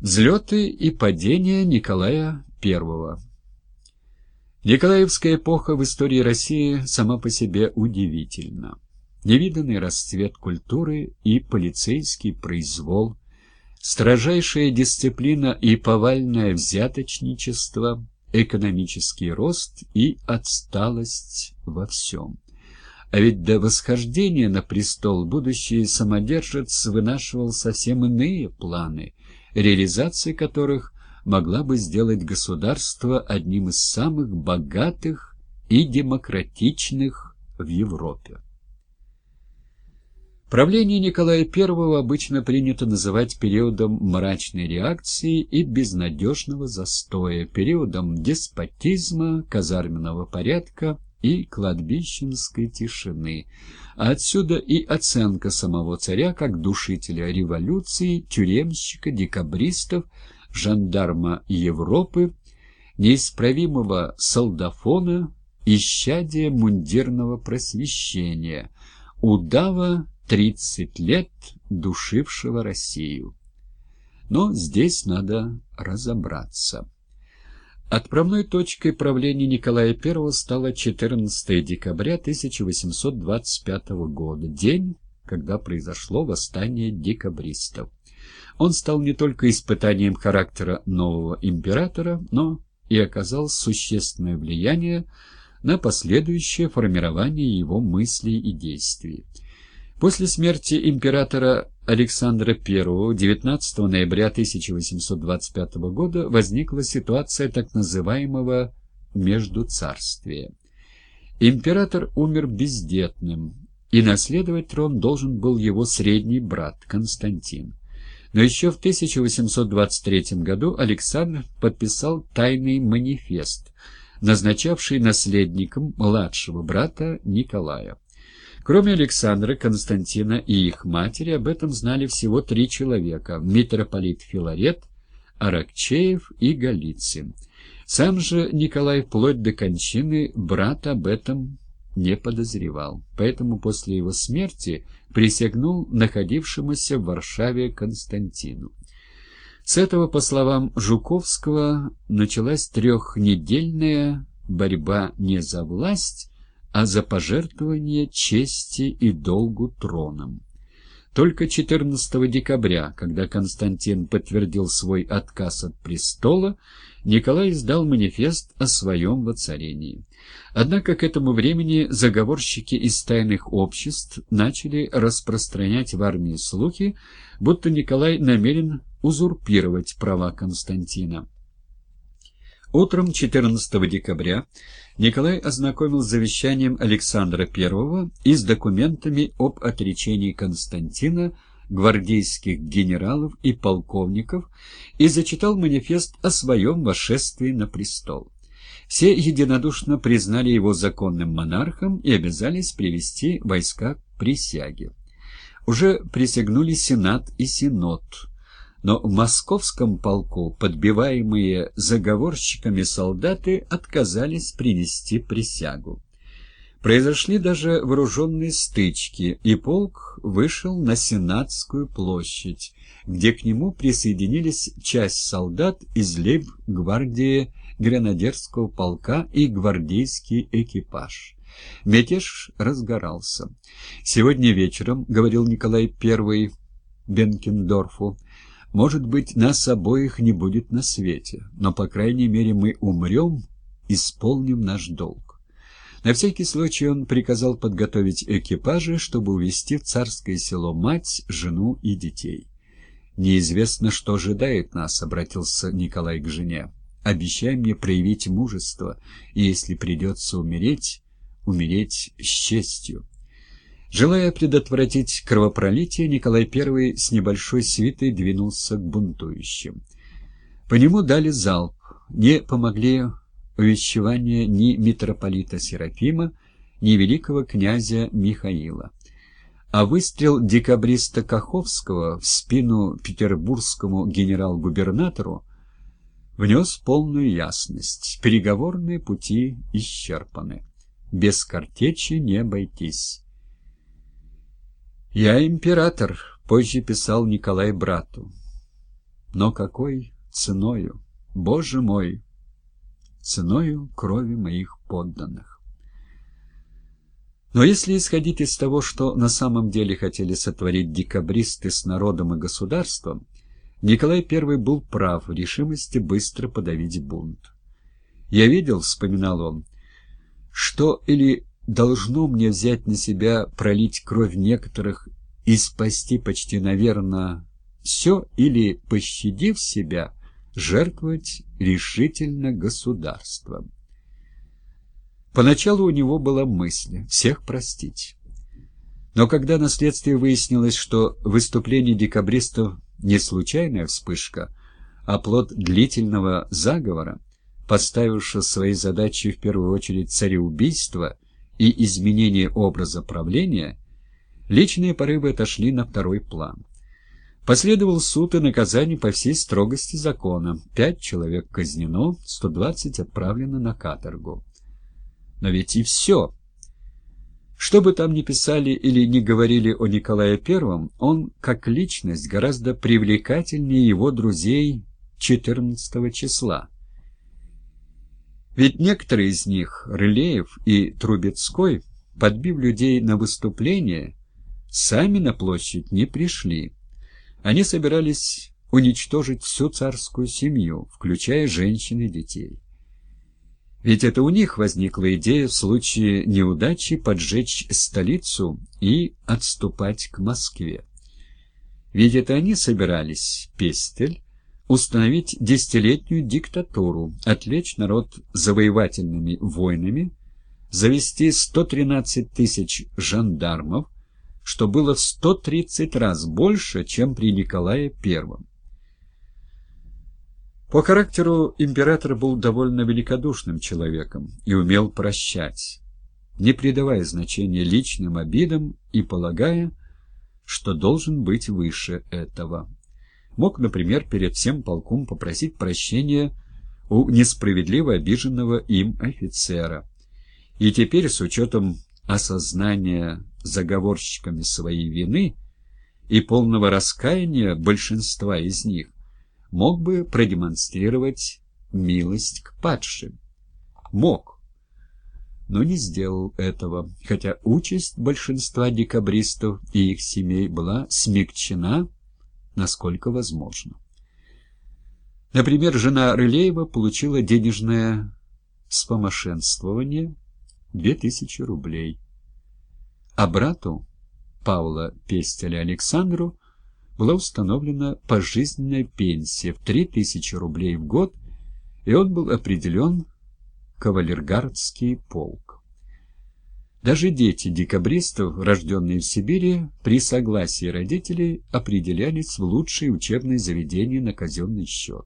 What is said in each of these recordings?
Взлеты и падения Николая I Николаевская эпоха в истории России сама по себе удивительна. Невиданный расцвет культуры и полицейский произвол, строжайшая дисциплина и повальное взяточничество, экономический рост и отсталость во всем. А ведь до восхождения на престол будущий самодержец вынашивал совсем иные планы – реализация которых могла бы сделать государство одним из самых богатых и демократичных в Европе. Правление Николая I обычно принято называть периодом мрачной реакции и безнадежного застоя, периодом деспотизма, казарменного порядка и кладбищенской тишины, а отсюда и оценка самого царя как душителя революции, тюремщика, декабристов, жандарма Европы, неисправимого солдафона, исчадия мундирного просвещения, удава тридцать лет душившего Россию. Но здесь надо разобраться. Отправной точкой правления Николая I стало 14 декабря 1825 года, день, когда произошло восстание декабристов. Он стал не только испытанием характера нового императора, но и оказал существенное влияние на последующее формирование его мыслей и действий. После смерти императора Александра I 19 ноября 1825 года возникла ситуация так называемого «междуцарствия». Император умер бездетным, и наследовать трон должен был его средний брат Константин. Но еще в 1823 году Александр подписал тайный манифест, назначавший наследником младшего брата Николая. Кроме Александра, Константина и их матери, об этом знали всего три человека – митрополит Филарет, Аракчеев и Голицын. Сам же Николай вплоть до кончины брат об этом не подозревал, поэтому после его смерти присягнул находившемуся в Варшаве Константину. С этого, по словам Жуковского, началась трехнедельная борьба не за власть, а за пожертвование чести и долгу троном. Только 14 декабря, когда Константин подтвердил свой отказ от престола, Николай издал манифест о своем воцарении. Однако к этому времени заговорщики из тайных обществ начали распространять в армии слухи, будто Николай намерен узурпировать права Константина. Утром 14 декабря Николай ознакомил с завещанием Александра I и с документами об отречении Константина, гвардейских генералов и полковников и зачитал манифест о своем восшествии на престол. Все единодушно признали его законным монархом и обязались привести войска к присяге. Уже присягнули Сенат и Синод – но в московском полку подбиваемые заговорщиками солдаты отказались принести присягу. Произошли даже вооруженные стычки, и полк вышел на Сенатскую площадь, где к нему присоединились часть солдат из лейб-гвардии гренадерского полка и гвардейский экипаж. Мятеж разгорался. «Сегодня вечером, — говорил Николай I Бенкендорфу, — может быть, нас обоих не будет на свете, но, по крайней мере, мы умрем, исполним наш долг. На всякий случай он приказал подготовить экипажи, чтобы увезти в царское село мать, жену и детей. «Неизвестно, что ожидает нас», — обратился Николай к жене. «Обещай мне проявить мужество, и если придется умереть, умереть с честью». Желая предотвратить кровопролитие, Николай I с небольшой свитой двинулся к бунтующим. По нему дали залп, не помогли увещевания ни митрополита Серафима, ни великого князя Михаила. А выстрел декабриста Каховского в спину петербургскому генерал-губернатору внес полную ясность. Переговорные пути исчерпаны. Без картечи не обойтись. «Я император», — позже писал Николай брату. но какой ценою, Боже мой, ценою крови моих подданных. Но если исходить из того, что на самом деле хотели сотворить декабристы с народом и государством, Николай I был прав в решимости быстро подавить бунт. «Я видел, — вспоминал он, — что или должно мне взять на себя пролить кровь некоторых и спасти почти, наверное, все, или, пощадив себя, жертвовать решительно государством. Поначалу у него была мысль всех простить. Но когда на следствии выяснилось, что выступление декабристов не случайная вспышка, а плод длительного заговора, поставившего своей задачей в первую очередь цареубийство и изменение образа правления, личные порывы отошли на второй план. Последовал суд и наказание по всей строгости закона. Пять человек казнено, 120 отправлено на каторгу. Но ведь и все. Что бы там ни писали или не говорили о Николае Первом, он, как личность, гораздо привлекательнее его друзей 14 числа. Ведь некоторые из них, Рылеев и Трубецкой, подбив людей на выступление, сами на площадь не пришли. Они собирались уничтожить всю царскую семью, включая женщин и детей. Ведь это у них возникла идея в случае неудачи поджечь столицу и отступать к Москве. Ведь это они собирались, Пестель, установить десятилетнюю диктатуру, отвлечь народ завоевательными войнами, завести 113 тысяч жандармов, что было в 130 раз больше, чем при Николае I. По характеру император был довольно великодушным человеком и умел прощать, не придавая значения личным обидам и полагая, что должен быть выше этого. Мог, например, перед всем полком попросить прощения у несправедливо обиженного им офицера. И теперь, с учетом осознания заговорщиками своей вины и полного раскаяния большинства из них, мог бы продемонстрировать милость к падшим. Мог, но не сделал этого, хотя участь большинства декабристов и их семей была смягчена, насколько возможно. Например, жена Рылеева получила денежное вспомошенствование 2000 рублей, а брату Павла Пестеля Александру была установлена пожизненная пенсия в 3000 рублей в год, и он был определен кавалергардский полк. Даже дети декабристов, рожденные в Сибири, при согласии родителей определялись в лучшие учебные заведения на казенный счет.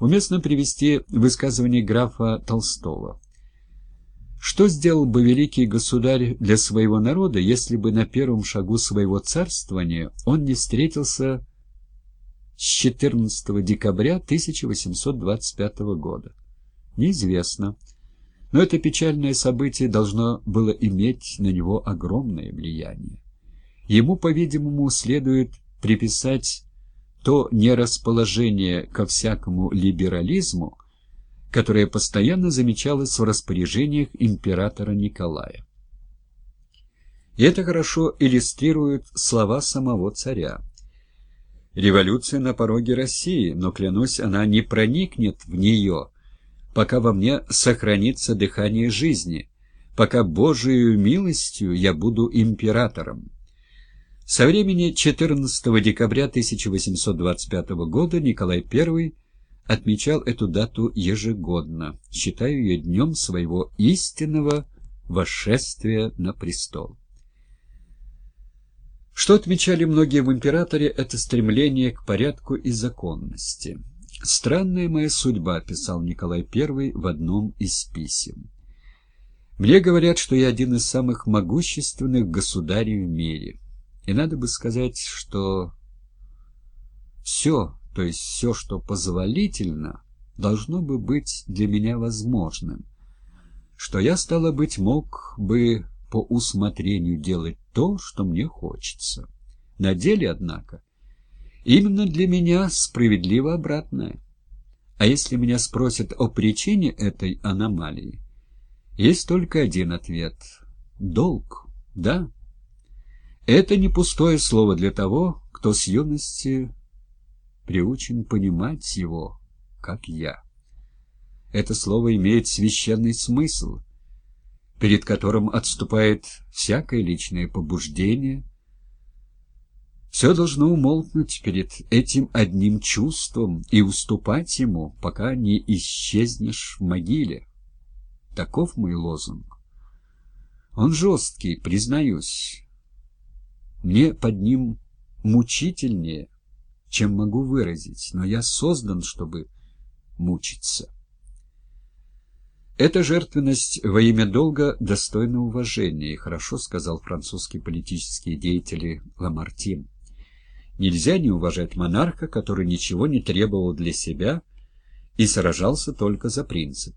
Уместно привести высказывание графа Толстого. Что сделал бы великий государь для своего народа, если бы на первом шагу своего царствования он не встретился с 14 декабря 1825 года? Неизвестно. Но это печальное событие должно было иметь на него огромное влияние. Ему, по-видимому, следует приписать то нерасположение ко всякому либерализму, которое постоянно замечалось в распоряжениях императора Николая. И это хорошо иллюстрирует слова самого царя. «Революция на пороге России, но, клянусь, она не проникнет в нее, пока во мне сохранится дыхание жизни, пока Божию милостью я буду императором». Со времени 14 декабря 1825 года Николай I отмечал эту дату ежегодно, считая ее днем своего истинного восшествия на престол. Что отмечали многие в императоре, это стремление к порядку и законности. «Странная моя судьба», — писал Николай I в одном из писем. «Мне говорят, что я один из самых могущественных государей в мире. И надо бы сказать, что все, то есть все, что позволительно, должно бы быть для меня возможным, что я, стало быть, мог бы по усмотрению делать то, что мне хочется. На деле, однако, Именно для меня справедливо обратное. А если меня спросят о причине этой аномалии, есть только один ответ — долг, да. Это не пустое слово для того, кто с юности приучен понимать его, как я. Это слово имеет священный смысл, перед которым отступает всякое личное побуждение. Все должно умолкнуть перед этим одним чувством и уступать ему, пока не исчезнешь в могиле. Таков мой лозунг. Он жесткий, признаюсь. Мне под ним мучительнее, чем могу выразить, но я создан, чтобы мучиться. Эта жертвенность во имя долга достойна уважения, хорошо сказал французский политический деятель Ламартин. Нельзя не уважать монарха, который ничего не требовал для себя и сражался только за принцип.